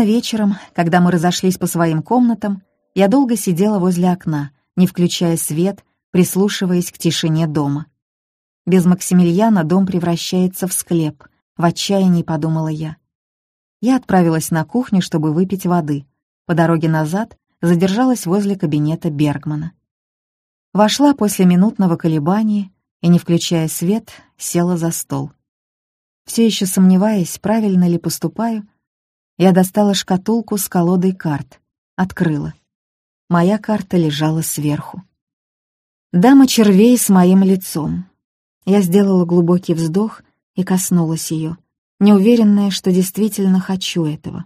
Поздно вечером, когда мы разошлись по своим комнатам, я долго сидела возле окна, не включая свет, прислушиваясь к тишине дома. Без Максимилиана дом превращается в склеп, в отчаянии подумала я. Я отправилась на кухню, чтобы выпить воды. По дороге назад задержалась возле кабинета Бергмана. Вошла после минутного колебания и, не включая свет, села за стол. Все еще сомневаясь, правильно ли поступаю, я достала шкатулку с колодой карт, открыла. Моя карта лежала сверху. Дама червей с моим лицом. Я сделала глубокий вздох и коснулась ее, неуверенная, что действительно хочу этого.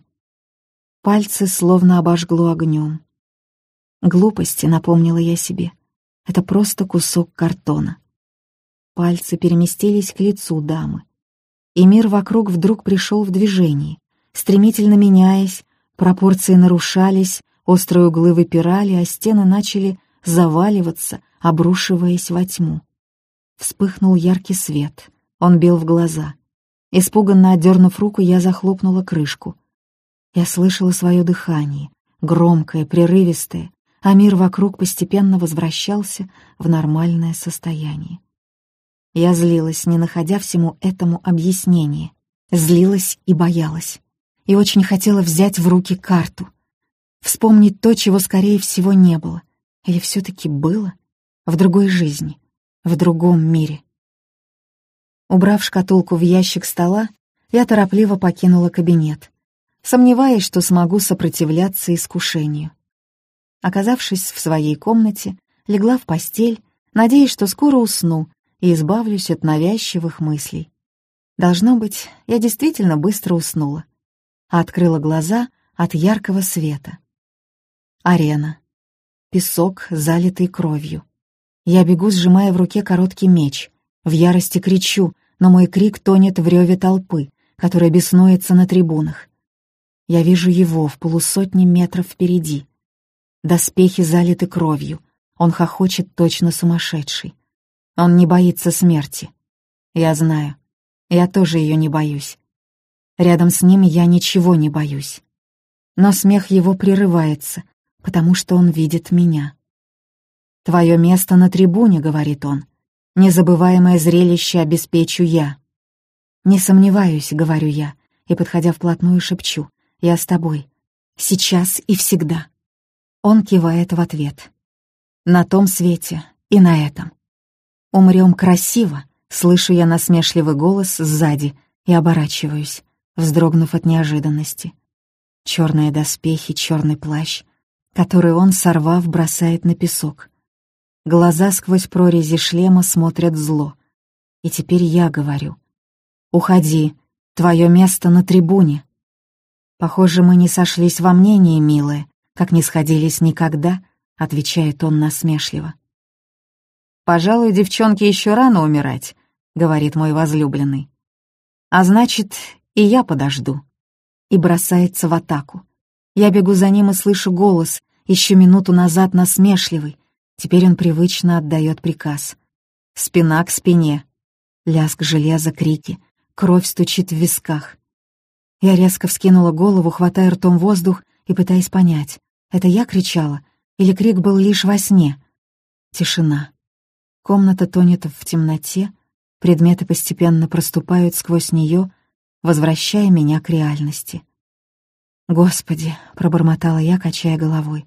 Пальцы словно обожгло огнем. Глупости, напомнила я себе. Это просто кусок картона. Пальцы переместились к лицу дамы. И мир вокруг вдруг пришел в движение. Стремительно меняясь, пропорции нарушались, острые углы выпирали, а стены начали заваливаться, обрушиваясь во тьму. Вспыхнул яркий свет. Он бил в глаза. Испуганно отдернув руку, я захлопнула крышку. Я слышала свое дыхание, громкое, прерывистое, а мир вокруг постепенно возвращался в нормальное состояние. Я злилась, не находя всему этому объяснения. Злилась и боялась. И очень хотела взять в руки карту. Вспомнить то, чего, скорее всего, не было. Или все-таки было? В другой жизни. В другом мире. Убрав шкатулку в ящик стола, я торопливо покинула кабинет, сомневаясь, что смогу сопротивляться искушению. Оказавшись в своей комнате, легла в постель, надеясь, что скоро усну и избавлюсь от навязчивых мыслей. Должно быть, я действительно быстро уснула, а открыла глаза от яркого света. Арена. Песок, залитый кровью. Я бегу, сжимая в руке короткий меч. В ярости кричу, но мой крик тонет в реве толпы, которая беснуется на трибунах. Я вижу его в полусотни метров впереди. Доспехи залиты кровью. Он хохочет точно сумасшедший. Он не боится смерти. Я знаю. Я тоже ее не боюсь. Рядом с ним я ничего не боюсь. Но смех его прерывается, потому что он видит меня. «Твое место на трибуне», — говорит он. «Незабываемое зрелище обеспечу я». «Не сомневаюсь», — говорю я, и, подходя вплотную, шепчу. «Я с тобой. Сейчас и всегда». Он кивает в ответ. На том свете и на этом. «Умрем красиво», — слышу я насмешливый голос сзади и оборачиваюсь, вздрогнув от неожиданности. Черные доспехи, черный плащ, который он, сорвав, бросает на песок. Глаза сквозь прорези шлема смотрят зло. И теперь я говорю. «Уходи, твое место на трибуне». Похоже, мы не сошлись во мнении, милая, как не сходились никогда», — отвечает он насмешливо. «Пожалуй, девчонке еще рано умирать», — говорит мой возлюбленный. «А значит, и я подожду». И бросается в атаку. Я бегу за ним и слышу голос, еще минуту назад насмешливый. Теперь он привычно отдает приказ. Спина к спине. Лязг железа, крики. Кровь стучит в висках. Я резко вскинула голову, хватая ртом воздух и пытаясь понять, это я кричала? Или крик был лишь во сне? Тишина. Комната тонет в темноте, предметы постепенно проступают сквозь нее, возвращая меня к реальности. «Господи!» — пробормотала я, качая головой.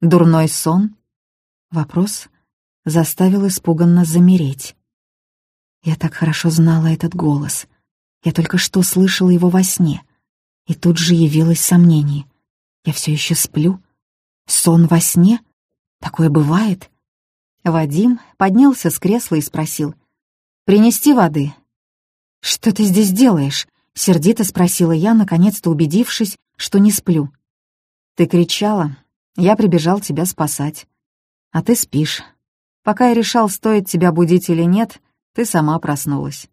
«Дурной сон?» Вопрос заставил испуганно замереть. Я так хорошо знала этот голос. Я только что слышала его во сне. И тут же явилось сомнение. Я все еще сплю? Сон во сне? Такое бывает? Вадим поднялся с кресла и спросил. «Принести воды?» «Что ты здесь делаешь?» — сердито спросила я, наконец-то убедившись, что не сплю. «Ты кричала. Я прибежал тебя спасать. А ты спишь. Пока я решал, стоит тебя будить или нет, ты сама проснулась».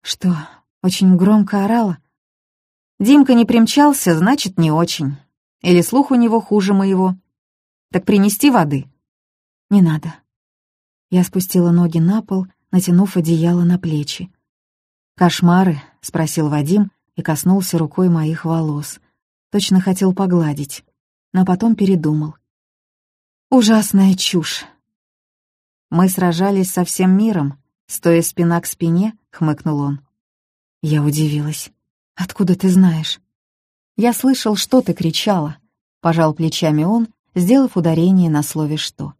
«Что, очень громко орала?» «Димка не примчался, значит, не очень. Или слух у него хуже моего? Так принести воды?» «Не надо». Я спустила ноги на пол, натянув одеяло на плечи. «Кошмары?» — спросил Вадим и коснулся рукой моих волос, Точно хотел погладить, но потом передумал. Ужасная чушь. Мы сражались со всем миром, стоя спина к спине, хмыкнул он. Я удивилась. Откуда ты знаешь? Я слышал, что ты кричала. Пожал плечами он, сделав ударение на слове «что».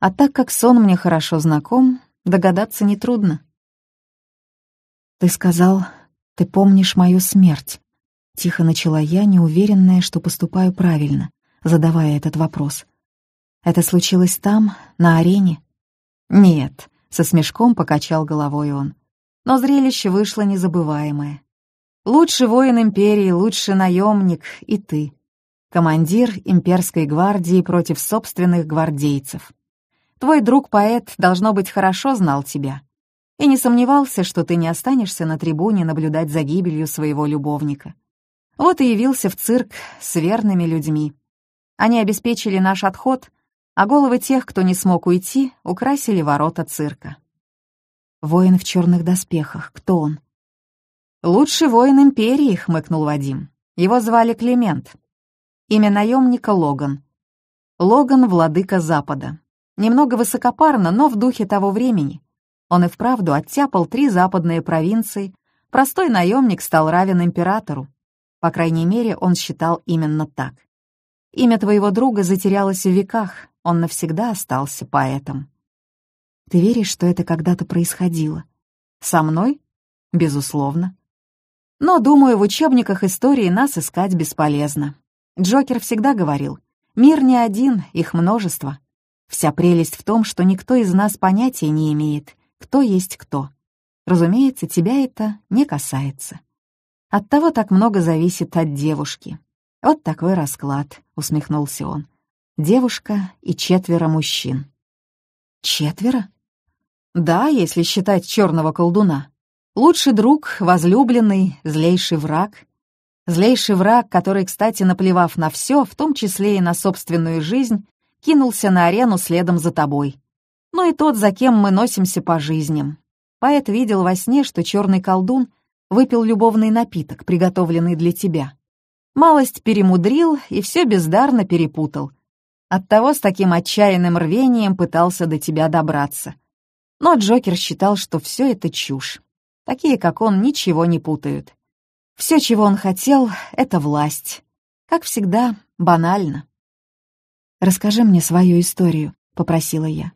А так как сон мне хорошо знаком, догадаться нетрудно. «Ты сказал, ты помнишь мою смерть», — тихо начала я, неуверенная, что поступаю правильно, задавая этот вопрос. «Это случилось там, на арене?» «Нет», — со смешком покачал головой он. Но зрелище вышло незабываемое. Лучший воин империи, лучший наемник и ты. Командир имперской гвардии против собственных гвардейцев. Твой друг-поэт, должно быть, хорошо знал тебя. И не сомневался, что ты не останешься на трибуне наблюдать за гибелью своего любовника. Вот и явился в цирк с верными людьми. Они обеспечили наш отход, а головы тех, кто не смог уйти, украсили ворота цирка. Воин в черных доспехах. Кто он? «Лучший воин Империи», — хмыкнул Вадим. Его звали Климент. Имя наемника Логан. Логан — владыка Запада. Немного высокопарно, но в духе того времени. Он и вправду оттяпал три западные провинции. Простой наемник стал равен императору. По крайней мере, он считал именно так. Имя твоего друга затерялось в веках, он навсегда остался поэтом. Ты веришь, что это когда-то происходило? Со мной? Безусловно. Но, думаю, в учебниках истории нас искать бесполезно. Джокер всегда говорил, мир не один, их множество. Вся прелесть в том, что никто из нас понятия не имеет, кто есть кто. Разумеется, тебя это не касается. От того так много зависит от девушки. Вот такой расклад, усмехнулся он девушка и четверо мужчин. Четверо? Да, если считать черного колдуна. Лучший друг, возлюбленный, злейший враг. Злейший враг, который, кстати, наплевав на все, в том числе и на собственную жизнь, кинулся на арену следом за тобой. Ну и тот, за кем мы носимся по жизням. Поэт видел во сне, что черный колдун выпил любовный напиток, приготовленный для тебя. Малость перемудрил и все бездарно перепутал, Оттого с таким отчаянным рвением пытался до тебя добраться. Но Джокер считал, что все это чушь. Такие, как он, ничего не путают. Все, чего он хотел, — это власть. Как всегда, банально. «Расскажи мне свою историю», — попросила я.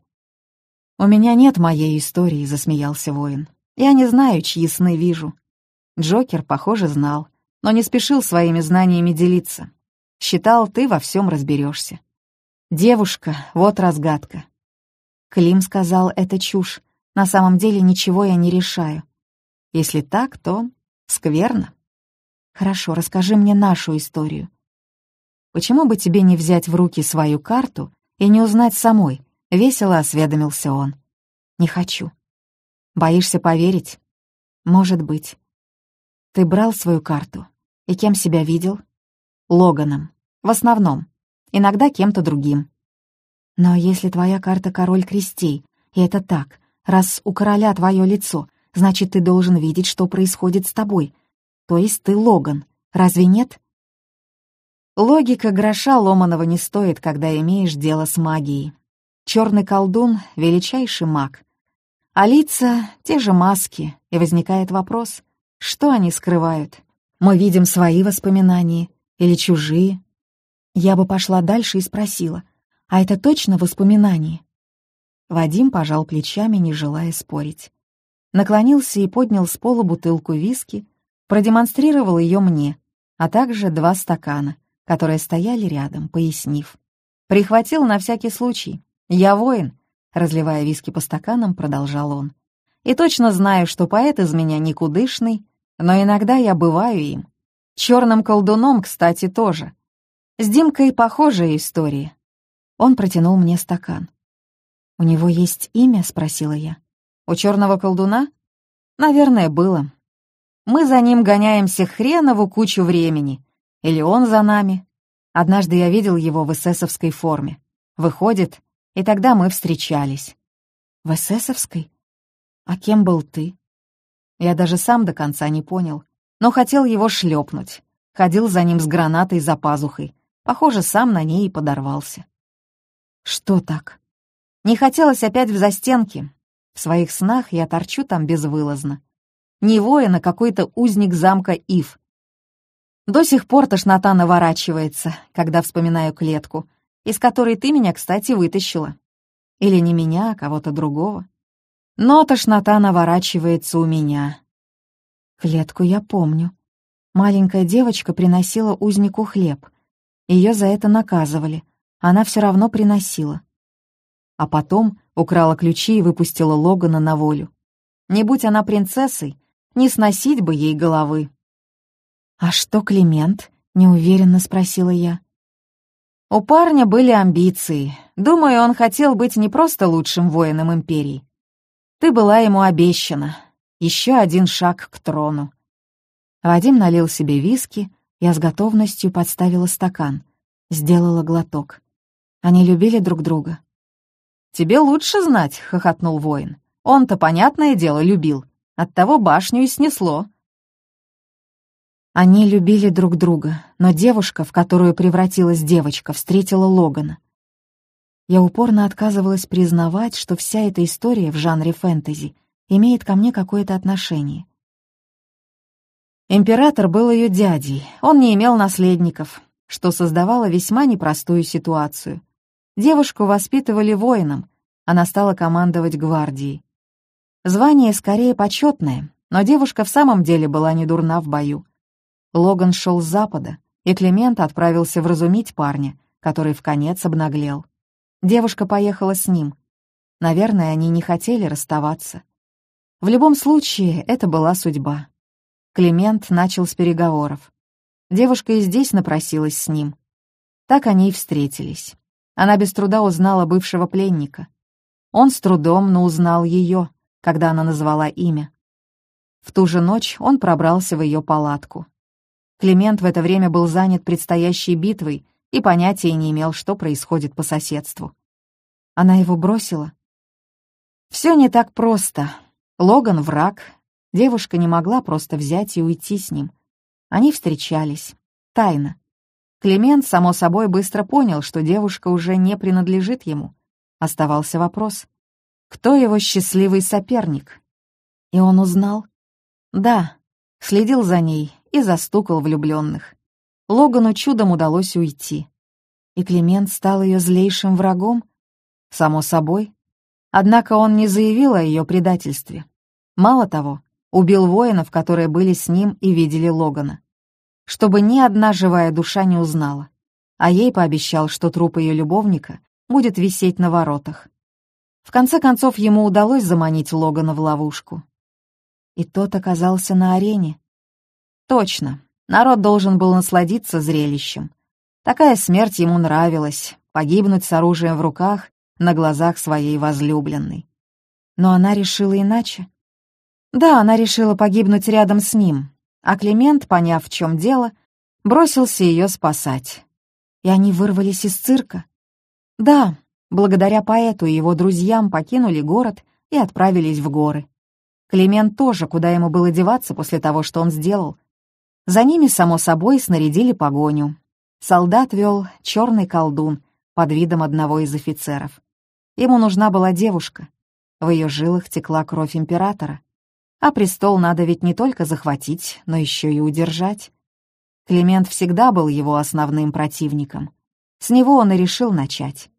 «У меня нет моей истории», — засмеялся воин. «Я не знаю, чьи сны вижу». Джокер, похоже, знал, но не спешил своими знаниями делиться. Считал, ты во всем разберешься. Девушка, вот разгадка. Клим сказал, это чушь. На самом деле ничего я не решаю. Если так, то скверно. Хорошо, расскажи мне нашу историю. Почему бы тебе не взять в руки свою карту и не узнать самой? Весело осведомился он. Не хочу. Боишься поверить? Может быть. Ты брал свою карту. И кем себя видел? Логаном. В основном иногда кем-то другим. Но если твоя карта король крестей, и это так, раз у короля твое лицо, значит, ты должен видеть, что происходит с тобой. То есть ты Логан, разве нет? Логика гроша ломаного не стоит, когда имеешь дело с магией. Черный колдун — величайший маг. А лица — те же маски, и возникает вопрос, что они скрывают? Мы видим свои воспоминания или чужие? Я бы пошла дальше и спросила, а это точно воспоминание? Вадим пожал плечами, не желая спорить. Наклонился и поднял с пола бутылку виски, продемонстрировал ее мне, а также два стакана, которые стояли рядом, пояснив. «Прихватил на всякий случай. Я воин», — разливая виски по стаканам, продолжал он. «И точно знаю, что поэт из меня никудышный, но иногда я бываю им. Черным колдуном, кстати, тоже. С Димкой похожая история. Он протянул мне стакан. «У него есть имя?» — спросила я. «У черного колдуна?» «Наверное, было. Мы за ним гоняемся хренову кучу времени. Или он за нами. Однажды я видел его в эсэсовской форме. Выходит, и тогда мы встречались». «В эсэсовской? А кем был ты?» Я даже сам до конца не понял, но хотел его шлепнуть. ходил за ним с гранатой за пазухой. Похоже, сам на ней и подорвался. Что так? Не хотелось опять в застенки. В своих снах я торчу там безвылазно. Не воин, а какой-то узник замка Ив. До сих пор тошнота наворачивается, когда вспоминаю клетку, из которой ты меня, кстати, вытащила. Или не меня, а кого-то другого. Но тошнота наворачивается у меня. Клетку я помню. Маленькая девочка приносила узнику хлеб. Ее за это наказывали. Она все равно приносила. А потом украла ключи и выпустила Логана на волю. Не будь она принцессой, не сносить бы ей головы. «А что Климент?» — неуверенно спросила я. У парня были амбиции. Думаю, он хотел быть не просто лучшим воином Империи. Ты была ему обещана, еще один шаг к трону. Вадим налил себе виски, я с готовностью подставила стакан, сделала глоток. Они любили друг друга. «Тебе лучше знать», — хохотнул воин. «Он-то, понятное дело, любил. Оттого башню и снесло». Они любили друг друга, но девушка, в которую превратилась девочка, встретила Логана. Я упорно отказывалась признавать, что вся эта история в жанре фэнтези имеет ко мне какое-то отношение. Император был ее дядей, он не имел наследников, что создавало весьма непростую ситуацию. Девушку воспитывали воином, она стала командовать гвардией. Звание скорее почетное, но девушка в самом деле была не дурна в бою. Логан шел с запада, и Климент отправился вразумить парня, который в конец обнаглел. Девушка поехала с ним. Наверное, они не хотели расставаться. В любом случае, это была судьба. Климент начал с переговоров. Девушка и здесь напросилась с ним. Так они и встретились. Она без труда узнала бывшего пленника. Он с трудом, но узнал ее, когда она назвала имя. В ту же ночь он пробрался в ее палатку. Климент в это время был занят предстоящей битвой и понятия не имел, что происходит по соседству. Она его бросила. Все не так просто. Логан — враг. Девушка не могла просто взять и уйти с ним. Они встречались. Тайно. Климент, само собой, быстро понял, что девушка уже не принадлежит ему. Оставался вопрос. Кто его счастливый соперник? И он узнал? Да, следил за ней и застукал влюбленных. Логану чудом удалось уйти. И Климент стал ее злейшим врагом? Само собой. Однако он не заявил о ее предательстве. Мало того, убил воинов, которые были с ним и видели Логана. Чтобы ни одна живая душа не узнала. А ей пообещал, что труп ее любовника будет висеть на воротах. В конце концов, ему удалось заманить Логана в ловушку. И тот оказался на арене. Точно, народ должен был насладиться зрелищем. Такая смерть ему нравилась, погибнуть с оружием в руках на глазах своей возлюбленной. Но она решила иначе. Да, она решила погибнуть рядом с ним, а Климент, поняв, в чем дело, бросился ее спасать. И они вырвались из цирка. Да, благодаря поэту и его друзьям покинули город и отправились в горы. Климент тоже, куда ему было деваться после того, что он сделал. За ними, само собой, снарядили погоню. Солдат вел черный колдун под видом одного из офицеров. Ему нужна была девушка. В ее жилах текла кровь императора. А престол надо ведь не только захватить, но еще и удержать. Климент всегда был его основным противником. С него он и решил начать.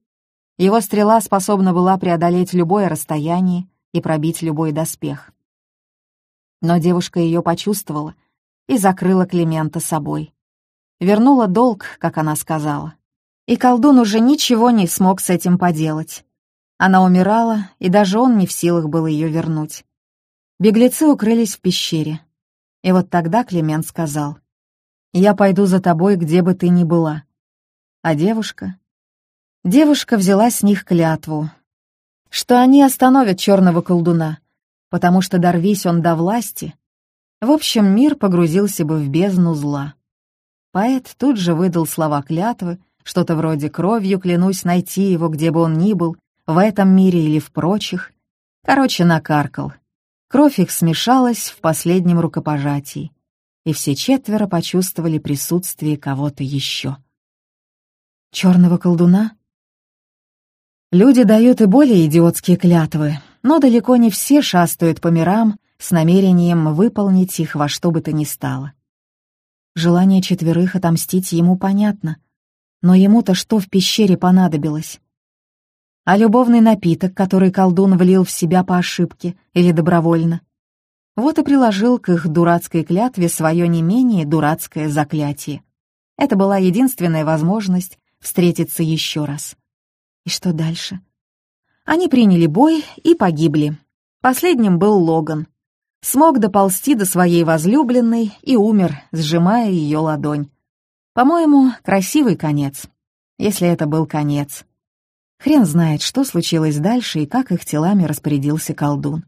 Его стрела способна была преодолеть любое расстояние и пробить любой доспех. Но девушка ее почувствовала и закрыла Климента собой. Вернула долг, как она сказала. И колдун уже ничего не смог с этим поделать. Она умирала, и даже он не в силах был ее вернуть. Беглецы укрылись в пещере. И вот тогда Климент сказал, «Я пойду за тобой, где бы ты ни была». А девушка? Девушка взяла с них клятву, что они остановят черного колдуна, потому что дорвись он до власти, в общем, мир погрузился бы в бездну зла. Поэт тут же выдал слова клятвы, что-то вроде «кровью клянусь найти его, где бы он ни был, в этом мире или в прочих. Короче, накаркал. Кровь их смешалась в последнем рукопожатии. и все четверо почувствовали присутствие кого-то еще. Черного колдуна? Люди дают и более идиотские клятвы, но далеко не все шастают по мирам с намерением выполнить их во что бы то ни стало. Желание четверых отомстить ему понятно, но ему-то что в пещере понадобилось? А любовный напиток, который колдун влил в себя по ошибке или добровольно? Вот и приложил к их дурацкой клятве свое не менее дурацкое заклятие. Это была единственная возможность встретиться еще раз. И что дальше? Они приняли бой и погибли. Последним был Логан. Смог доползти до своей возлюбленной и умер, сжимая ее ладонь. По-моему, красивый конец. Если это был конец. Хрен знает, что случилось дальше и как их телами распорядился колдун.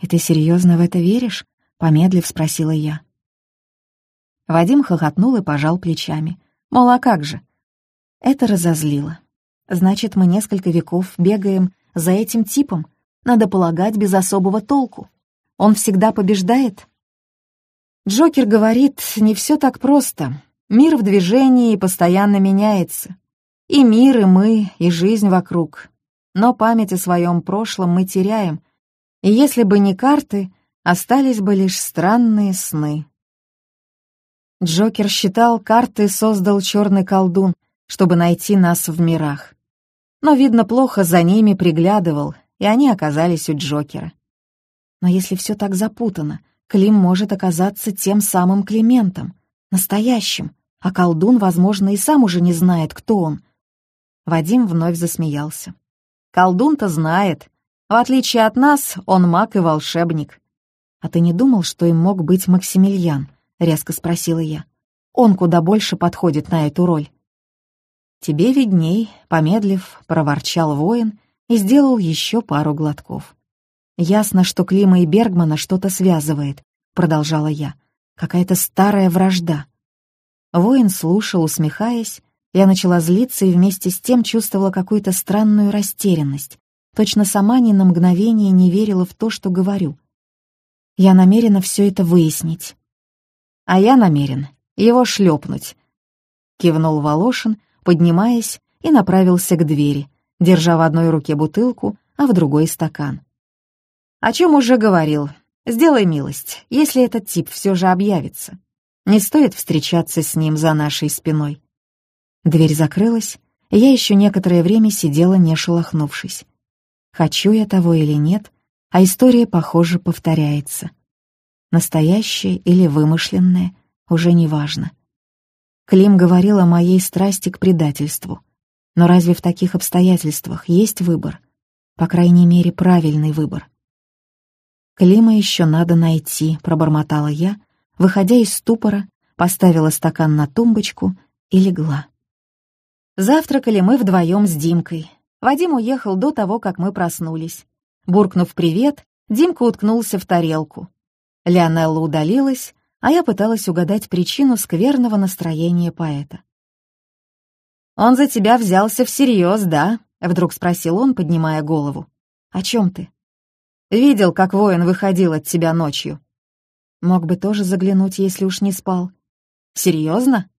«И ты серьезно в это веришь?» — помедлив спросила я. Вадим хохотнул и пожал плечами. Мол, а как же? Это разозлило. Значит, мы несколько веков бегаем за этим типом, надо полагать, без особого толку. Он всегда побеждает? Джокер говорит, не все так просто. Мир в движении и постоянно меняется. И мир, и мы, и жизнь вокруг. Но память о своем прошлом мы теряем, и если бы не карты, остались бы лишь странные сны. Джокер считал, карты создал черный колдун, чтобы найти нас в мирах но, видно, плохо за ними приглядывал, и они оказались у Джокера. Но если все так запутано, Клим может оказаться тем самым Климентом, настоящим, а колдун, возможно, и сам уже не знает, кто он. Вадим вновь засмеялся. «Колдун-то знает. В отличие от нас, он маг и волшебник». «А ты не думал, что им мог быть Максимилиан?» — резко спросила я. «Он куда больше подходит на эту роль». «Тебе видней», — помедлив, проворчал воин и сделал еще пару глотков. «Ясно, что Клима и Бергмана что-то связывает», — продолжала я. «Какая-то старая вражда». Воин слушал, усмехаясь. Я начала злиться и вместе с тем чувствовала какую-то странную растерянность. Точно сама ни на мгновение не верила в то, что говорю. Я намерена все это выяснить. «А я намерен его шлепнуть», — кивнул Волошин, поднимаясь, и направился к двери, держа в одной руке бутылку, а в другой стакан. «О чем уже говорил. Сделай милость, если этот тип все же объявится. Не стоит встречаться с ним за нашей спиной». Дверь закрылась, и я еще некоторое время сидела, не шелохнувшись. Хочу я того или нет, а история, похоже, повторяется. Настоящая или вымышленная, уже не важно. Клим говорил о моей страсти к предательству. Но разве в таких обстоятельствах есть выбор? По крайней мере, правильный выбор. «Клима еще надо найти», — пробормотала я, выходя из ступора, поставила стакан на тумбочку и легла. Завтракали мы вдвоем с Димкой. Вадим уехал до того, как мы проснулись. Буркнув «привет», Димка уткнулся в тарелку. Леонелла удалилась, а я пыталась угадать причину скверного настроения поэта. «Он за тебя взялся всерьез, да?» — вдруг спросил он, поднимая голову. «О чем ты?» «Видел, как воин выходил от тебя ночью». «Мог бы тоже заглянуть, если уж не спал». «Серьезно?»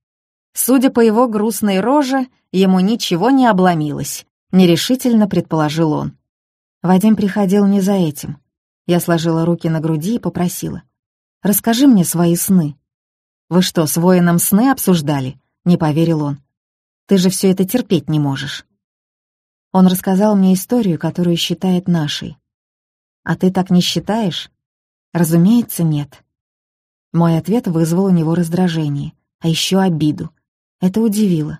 Судя по его грустной роже, ему ничего не обломилось, нерешительно предположил он. Вадим приходил не за этим. Я сложила руки на груди и попросила. Расскажи мне свои сны». «Вы что, с воином сны обсуждали?» — не поверил он. «Ты же все это терпеть не можешь». Он рассказал мне историю, которую считает нашей. «А ты так не считаешь?» «Разумеется, нет». Мой ответ вызвал у него раздражение, а еще обиду. Это удивило.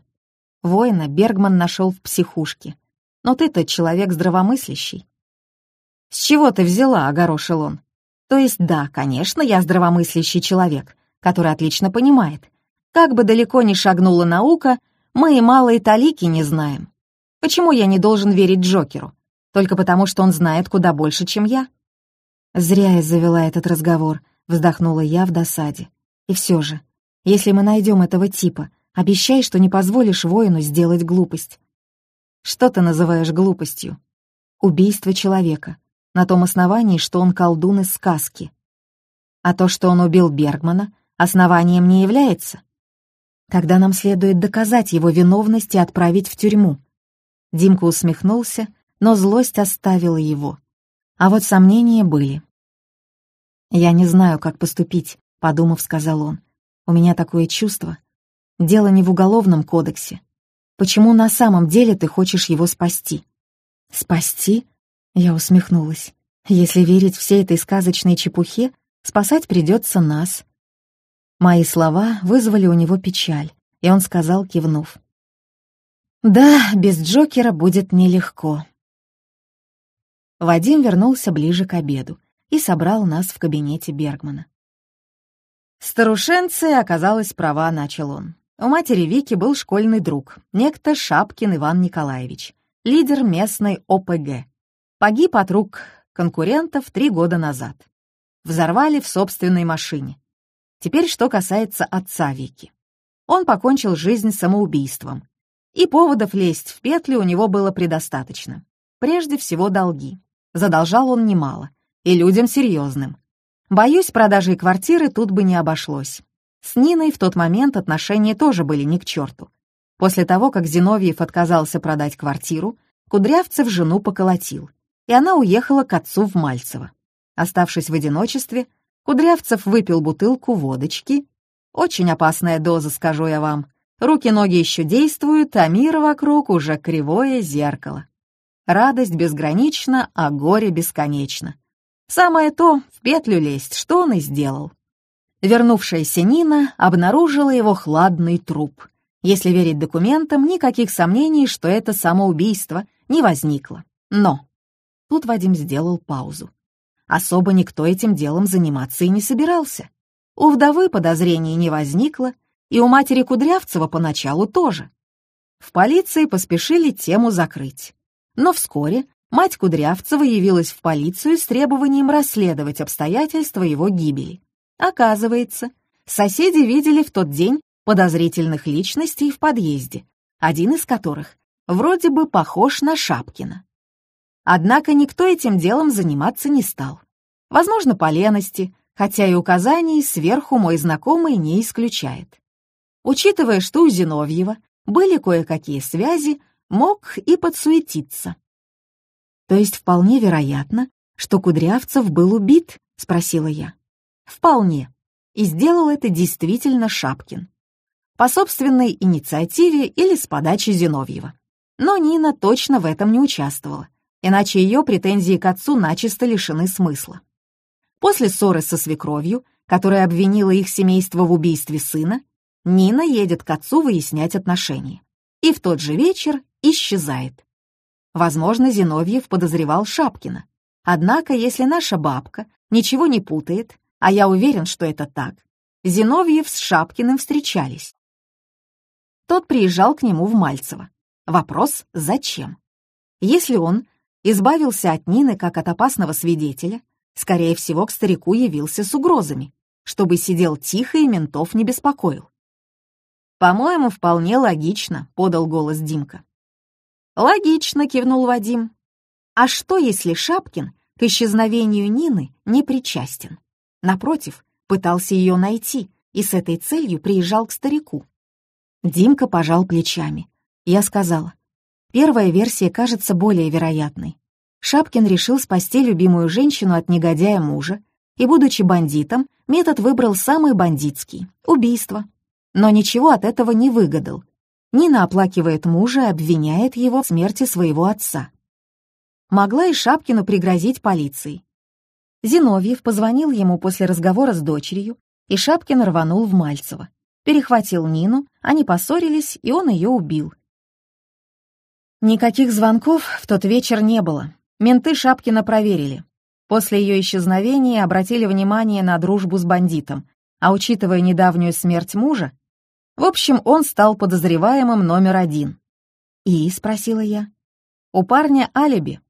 Воина Бергман нашел в психушке. Но ты-то человек здравомыслящий. «С чего ты взяла?» — огорошил он. То есть да, конечно, я здравомыслящий человек, который отлично понимает. Как бы далеко ни шагнула наука, мы и малые талики не знаем. Почему я не должен верить Джокеру? Только потому, что он знает куда больше, чем я? Зря я завела этот разговор, вздохнула я в досаде. И все же, если мы найдем этого типа, обещай, что не позволишь воину сделать глупость. Что ты называешь глупостью? Убийство человека на том основании, что он колдун из сказки. А то, что он убил Бергмана, основанием не является. Тогда нам следует доказать его виновность и отправить в тюрьму. Димка усмехнулся, но злость оставила его. А вот сомнения были. «Я не знаю, как поступить», — подумав, сказал он. «У меня такое чувство. Дело не в уголовном кодексе. Почему на самом деле ты хочешь его спасти?» «Спасти?» — я усмехнулась. «Если верить всей этой сказочной чепухе, спасать придется нас». Мои слова вызвали у него печаль, и он сказал, кивнув. «Да, без Джокера будет нелегко». Вадим вернулся ближе к обеду и собрал нас в кабинете Бергмана. Старушенция оказалась права, начал он. У матери Вики был школьный друг, некто Шапкин Иван Николаевич, лидер местной ОПГ. Погиб от рук конкурентов три года назад. Взорвали в собственной машине. Теперь что касается отца Вики. Он покончил жизнь самоубийством. И поводов лезть в петли у него было предостаточно. Прежде всего долги. Задолжал он немало. И людям серьезным. Боюсь, продажей квартиры тут бы не обошлось. С Ниной в тот момент отношения тоже были ни к черту. После того, как Зиновьев отказался продать квартиру, Кудрявцев жену поколотил, и она уехала к отцу в Мальцево. Оставшись в одиночестве, Кудрявцев выпил бутылку водочки. Очень опасная доза, скажу я вам. Руки-ноги еще действуют, а мир вокруг уже кривое зеркало. Радость безгранична, а горе бесконечно. Самое то — в петлю лезть, что он и сделал. Вернувшаяся Нина обнаружила его хладный труп. Если верить документам, никаких сомнений, что это самоубийство, не возникло. Но тут Вадим сделал паузу. Особо никто этим делом заниматься и не собирался. У вдовы подозрений не возникло, и у матери Кудрявцева поначалу тоже. В полиции поспешили тему закрыть. Но вскоре мать Кудрявцева явилась в полицию с требованием расследовать обстоятельства его гибели. Оказывается, соседи видели в тот день подозрительных личностей в подъезде, один из которых вроде бы похож на Шапкина. Однако никто этим делом заниматься не стал. Возможно, по лености, хотя и указаний сверху мой знакомый не исключает. Учитывая, что у Зиновьева были кое-какие связи, мог и подсуетиться. «То есть вполне вероятно, что Кудрявцев был убит?» — спросила я. Вполне. И сделал это действительно Шапкин. По собственной инициативе или с подачи Зиновьева. Но Нина точно в этом не участвовала, иначе ее претензии к отцу начисто лишены смысла. После ссоры со свекровью, которая обвинила их семейство в убийстве сына, Нина едет к отцу выяснять отношения. И в тот же вечер исчезает. Возможно, Зиновьев подозревал Шапкина. Однако, если наша бабка ничего не путает, а я уверен, что это так, Зиновьев с Шапкиным встречались. Тот приезжал к нему в Мальцево. Вопрос «Зачем?». Если он избавился от Нины как от опасного свидетеля, скорее всего, к старику явился с угрозами, чтобы сидел тихо и ментов не беспокоил. «По-моему, вполне логично», — подал голос Димка. «Логично», — кивнул Вадим. «А что, если Шапкин к исчезновению Нины не причастен?» Напротив, пытался ее найти и с этой целью приезжал к старику. Димка пожал плечами. Я сказала, первая версия кажется более вероятной. Шапкин решил спасти любимую женщину от негодяя мужа, и, будучи бандитом, метод выбрал самый бандитский — убийство. Но ничего от этого не выгадал. Нина оплакивает мужа и обвиняет его в смерти своего отца. Могла и Шапкину пригрозить полицией, Зиновьев позвонил ему после разговора с дочерью, и Шапкин рванул в Мальцево. Перехватил Нину, они поссорились, и он ее убил. Никаких звонков в тот вечер не было. Менты Шапкина проверили. После ее исчезновения обратили внимание на дружбу с бандитом, а учитывая недавнюю смерть мужа, в общем, он стал подозреваемым номер один. «И?» — спросила я. «У парня алиби.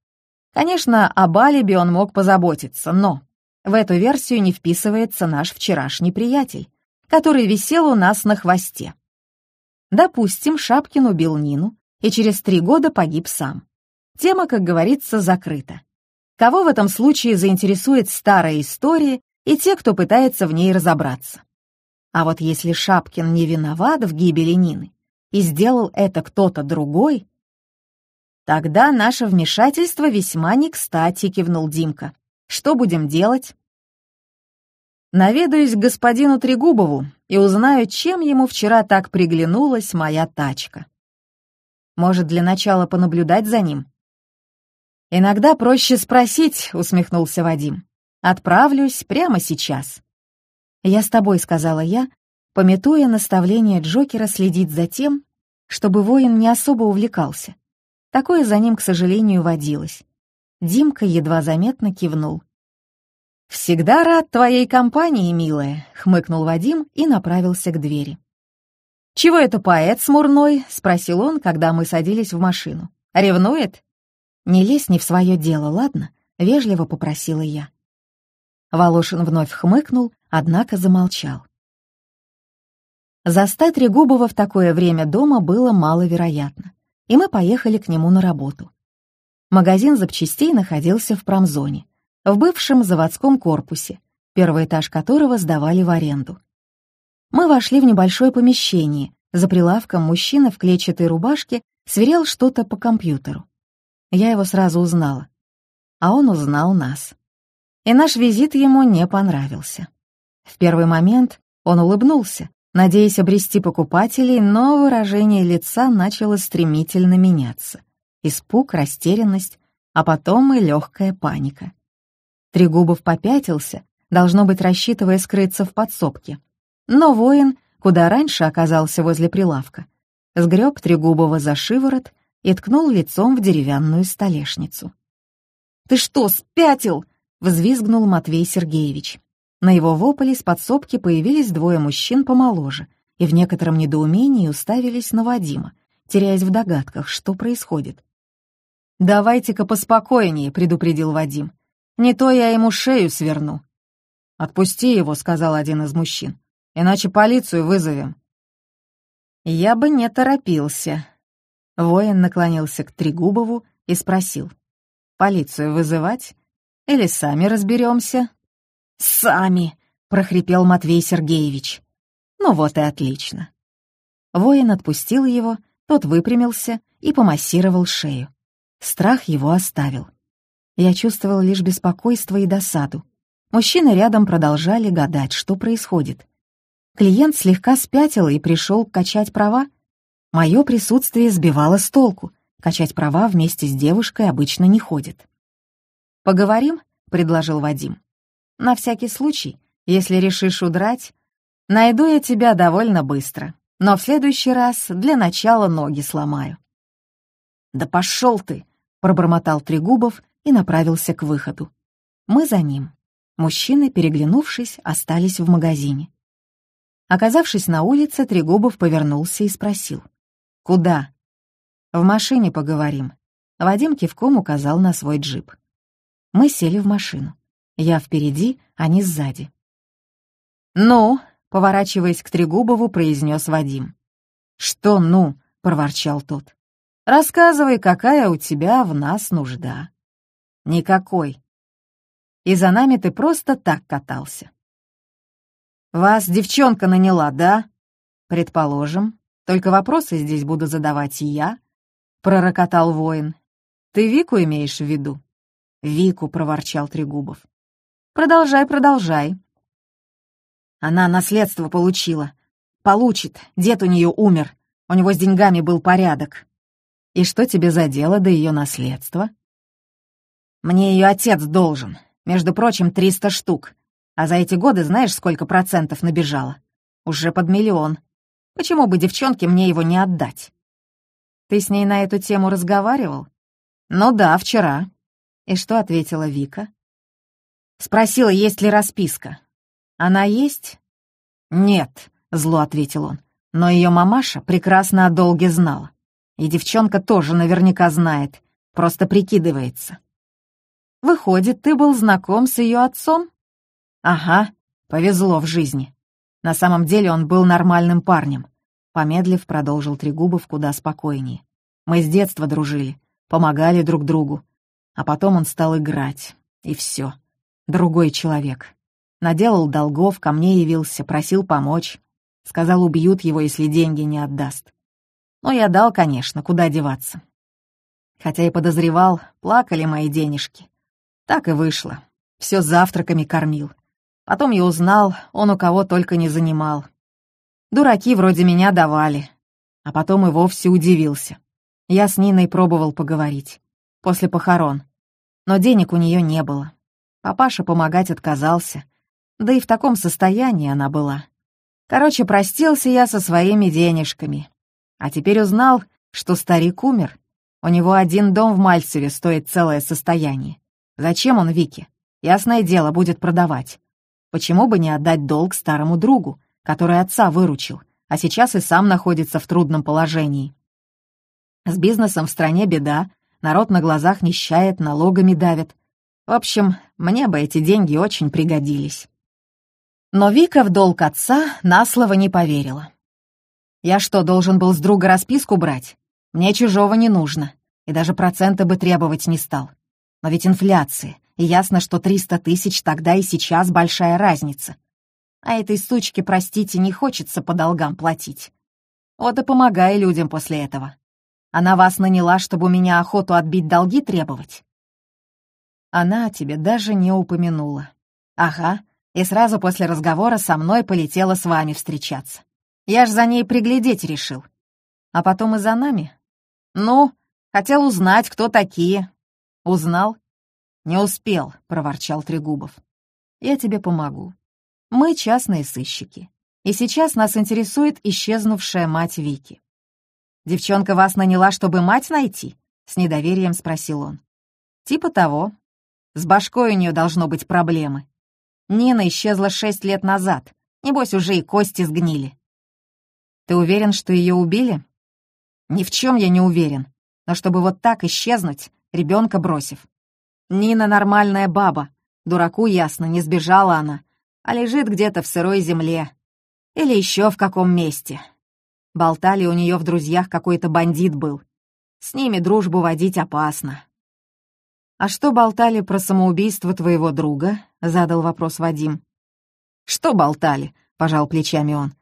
Конечно, об алиби он мог позаботиться, но в эту версию не вписывается наш вчерашний приятель, который висел у нас на хвосте. Допустим, Шапкин убил Нину и через три года погиб сам. Тема, как говорится, закрыта. Кого в этом случае заинтересует старая история и те, кто пытается в ней разобраться? А вот если Шапкин не виноват в гибели Нины и сделал это кто-то другой, тогда наше вмешательство весьма не кстати, кивнул Димка. Что будем делать? Наведаюсь к господину Трегубову и узнаю, чем ему вчера так приглянулась моя тачка. Может, для начала понаблюдать за ним? «Иногда проще спросить», — усмехнулся Вадим. «Отправлюсь прямо сейчас». «Я с тобой», — сказала я, пометуя наставление Джокера следить за тем, чтобы воин не особо увлекался. Такое за ним, к сожалению, водилось. Димка едва заметно кивнул. «Всегда рад твоей компании, милая», — хмыкнул Вадим и направился к двери. «Чего это поэт смурной?» — спросил он, когда мы садились в машину. «Ревнует?» «Не лезь не в свое дело, ладно?» — вежливо попросила я. Волошин вновь хмыкнул, однако замолчал. Застать Регубова в такое время дома было маловероятно, и мы поехали к нему на работу. Магазин запчастей находился в промзоне, в бывшем заводском корпусе, первый этаж которого сдавали в аренду. Мы вошли в небольшое помещение, за прилавком мужчина в клетчатой рубашке сверял что-то по компьютеру. Я его сразу узнала. А он узнал нас. И наш визит ему не понравился. В первый момент он улыбнулся, надеясь обрести покупателей, но выражение лица начало стремительно меняться. Испуг, растерянность, а потом и легкая паника. Трегубов попятился, должно быть, рассчитывая скрыться в подсобке. Но воин, куда раньше оказался возле прилавка, сгреб Трегубова за шиворот и ткнул лицом в деревянную столешницу. «Ты что, спятил?» — взвизгнул Матвей Сергеевич. На его вопле из подсобки появились двое мужчин помоложе и в некотором недоумении уставились на Вадима, теряясь в догадках, что происходит. «Давайте-ка поспокойнее», — предупредил Вадим. «Не то я ему шею сверну». «Отпусти его», — сказал один из мужчин, «иначе полицию вызовем». «Я бы не торопился», Воин наклонился к Трегубову и спросил. «Полицию вызывать? Или сами разберемся?» «Сами!» — прохрипел Матвей Сергеевич. «Ну вот и отлично». Воин отпустил его, тот выпрямился и помассировал шею. Страх его оставил. Я чувствовал лишь беспокойство и досаду. Мужчины рядом продолжали гадать, что происходит. Клиент слегка спятил и пришел качать права. Мое присутствие сбивало с толку. Качать права вместе с девушкой обычно не ходит. «Поговорим?» — предложил Вадим. «На всякий случай, если решишь удрать, найду я тебя довольно быстро, но в следующий раз для начала ноги сломаю». «Да пошел ты!» — пробормотал Трегубов и направился к выходу. Мы за ним. Мужчины, переглянувшись, остались в магазине. Оказавшись на улице, Трегубов повернулся и спросил — «Куда?» «В машине поговорим». Вадим кивком указал на свой джип. Мы сели в машину. Я впереди, они сзади. «Ну?» — поворачиваясь к Трегубову, произнес Вадим. «Что «ну?» — проворчал тот. «Рассказывай, какая у тебя в нас нужда». «Никакой. И за нами ты просто так катался». «Вас девчонка наняла, да?» «Предположим. Только вопросы здесь буду задавать я», — пророкотал воин. «Ты Вику имеешь в виду?» «Вику», — проворчал Трегубов. «Продолжай, продолжай». Она наследство получила. Получит, дед у нее умер, у него с деньгами был порядок. И что тебе за дело до ее наследства? Мне ее отец должен, между прочим, триста штук. А за эти годы знаешь, сколько процентов набежало? Уже под миллион. Почему бы девчонке мне его не отдать? Ты с ней на эту тему разговаривал? Ну да, вчера. И что ответила Вика? Спросила, есть ли расписка. Она есть? Нет, зло ответил он. Но ее мамаша прекрасно о долге знала. И девчонка тоже наверняка знает, просто прикидывается. Выходит, ты был знаком с ее отцом? Ага, повезло в жизни. На самом деле он был нормальным парнем. Помедлив, продолжил Трегубов куда спокойнее. Мы с детства дружили, помогали друг другу. А потом он стал играть. И все. Другой человек. Наделал долгов, ко мне явился, просил помочь. Сказал, убьют его, если деньги не отдаст. Но я дал, конечно, куда деваться. Хотя и подозревал, плакали мои денежки. Так и вышло. Все завтраками кормил. Потом я узнал, он у кого только не занимал. Дураки вроде меня давали. А потом и вовсе удивился. Я с Ниной пробовал поговорить. После похорон. Но денег у нее не было. Папаша помогать отказался. Да и в таком состоянии она была. Короче, простился я со своими денежками. А теперь узнал, что старик умер. У него один дом в Мальцеве стоит целое состояние. Зачем он Вике? Ясное дело, будет продавать. Почему бы не отдать долг старому другу, который отца выручил, а сейчас и сам находится в трудном положении? С бизнесом в стране беда, народ на глазах нищает, налогами давит. В общем, мне бы эти деньги очень пригодились. Но Вика в долг отца на слово не поверила. «Я что, должен был с друга расписку брать? Мне чужого не нужно, и даже проценты бы требовать не стал. Но ведь инфляция, и ясно, что 300 тысяч тогда и сейчас большая разница. А этой сучке, простите, не хочется по долгам платить. Вот и помогай людям после этого. Она вас наняла, чтобы у меня охоту отбить долги требовать?» Она о тебе даже не упомянула. Ага, и сразу после разговора со мной полетела с вами встречаться. Я ж за ней приглядеть решил. А потом и за нами. Ну, хотел узнать, кто такие. Узнал? Не успел, проворчал Трегубов. Я тебе помогу. Мы частные сыщики. И сейчас нас интересует исчезнувшая мать Вики. «Девчонка вас наняла, чтобы мать найти?» — с недоверием спросил он. «Типа того. С башкой у нее должно быть проблемы. Нина исчезла шесть лет назад. Небось, уже и кости сгнили. Ты уверен, что ее убили? Ни в чем я не уверен. Но чтобы вот так исчезнуть, ребенка бросив. Нина нормальная баба. Дураку ясно, не сбежала она, а лежит где-то в сырой земле. Или еще в каком месте. Болтали у нее в друзьях какой-то бандит был. С ними дружбу водить опасно. «А что болтали про самоубийство твоего друга?» — задал вопрос Вадим. «Что болтали?» — пожал плечами он.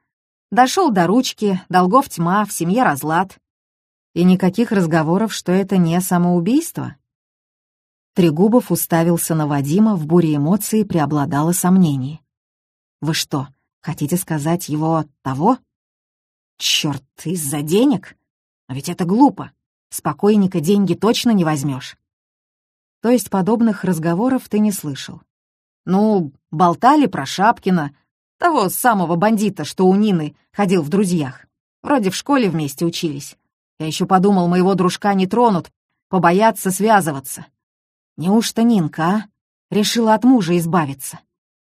«Дошел до ручки, долгов тьма, в семье разлад. И никаких разговоров, что это не самоубийство?» Трегубов уставился на Вадима, в буре эмоций преобладало сомнение. «Вы что, хотите сказать его того?» «Черт, из-за денег? А ведь это глупо. Спокойненько деньги точно не возьмешь. То есть подобных разговоров ты не слышал? Ну, болтали про Шапкина, того самого бандита, что у Нины ходил в друзьях. Вроде в школе вместе учились. Я еще подумал, моего дружка не тронут, побоятся связываться. Неужто Нинка, а? Решила от мужа избавиться.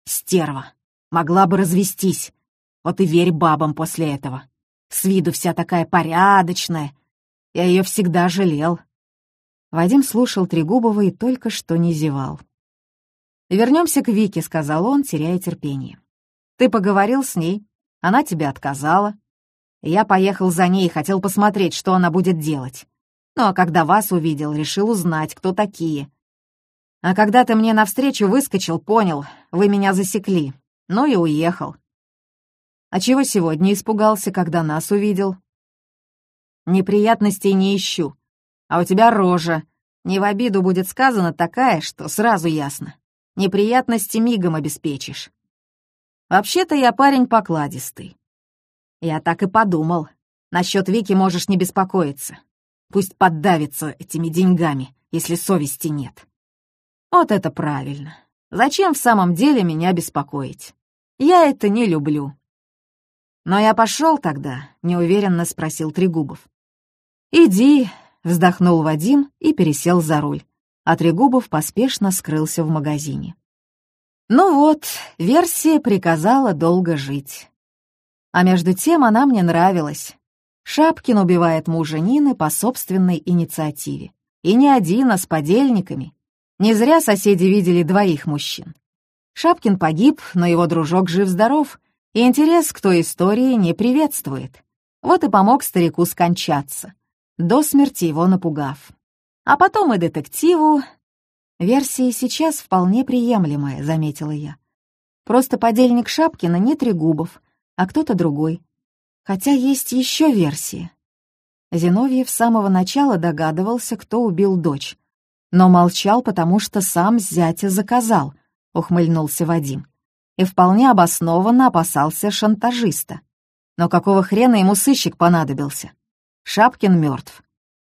Стерва. Могла бы развестись. Вот и верь бабам после этого. С виду вся такая порядочная. Я ее всегда жалел. Вадим слушал Трегубова и только что не зевал. Вернемся к Вике», — сказал он, теряя терпение. «Ты поговорил с ней, она тебе отказала. Я поехал за ней и хотел посмотреть, что она будет делать. Ну а когда вас увидел, решил узнать, кто такие. А когда ты мне навстречу выскочил, понял, вы меня засекли. Ну и уехал. А чего сегодня испугался, когда нас увидел? Неприятностей не ищу. А у тебя рожа. Не в обиду будет сказано такая, что сразу ясно. Неприятности мигом обеспечишь. Вообще-то я парень покладистый. Я так и подумал. Насчет Вики можешь не беспокоиться. Пусть поддавится этими деньгами, если совести нет. Вот это правильно. Зачем в самом деле меня беспокоить? Я это не люблю. Но я пошел тогда, неуверенно спросил Трегубов. Иди, Вздохнул Вадим и пересел за руль, а Трегубов поспешно скрылся в магазине. Ну вот, версия приказала долго жить. А между тем она мне нравилась. Шапкин убивает мужа Нины по собственной инициативе. И не один, а с подельниками. Не зря соседи видели двоих мужчин. Шапкин погиб, но его дружок жив-здоров, и интерес к той истории не приветствует. Вот и помог старику скончаться до смерти его напугав. А потом и детективу... Версия сейчас вполне приемлемая, заметила я. Просто подельник Шапкина не Трегубов, а кто-то другой, Хотя есть еще версии. Зиновьев с самого начала догадывался, кто убил дочь, но молчал, потому что сам зятя заказал, ухмыльнулся Вадим. И вполне обоснованно опасался шантажиста. Но какого хрена ему сыщик понадобился? Шапкин мертв.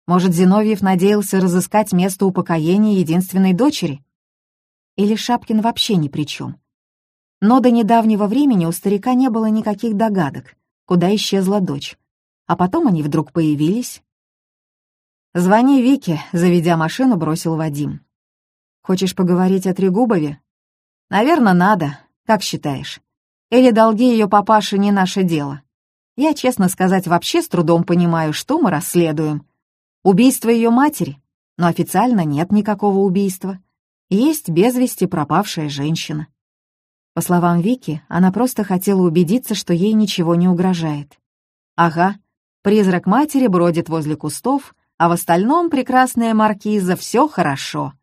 Может, Зиновьев надеялся разыскать место упокоения единственной дочери? Или Шапкин вообще ни при чем? Но до недавнего времени у старика не было никаких догадок, куда исчезла дочь. А потом они вдруг появились. «Звони Вике», — заведя машину, бросил Вадим. «Хочешь поговорить о Трегубове?» «Наверное, надо. Как считаешь? Или долги ее папаши не наше дело? Я, честно сказать, вообще с трудом понимаю, что мы расследуем. Убийство ее матери, но официально нет никакого убийства. Есть без вести пропавшая женщина. По словам Вики, она просто хотела убедиться, что ей ничего не угрожает. Ага, призрак матери бродит возле кустов, а в остальном прекрасная маркиза, все хорошо.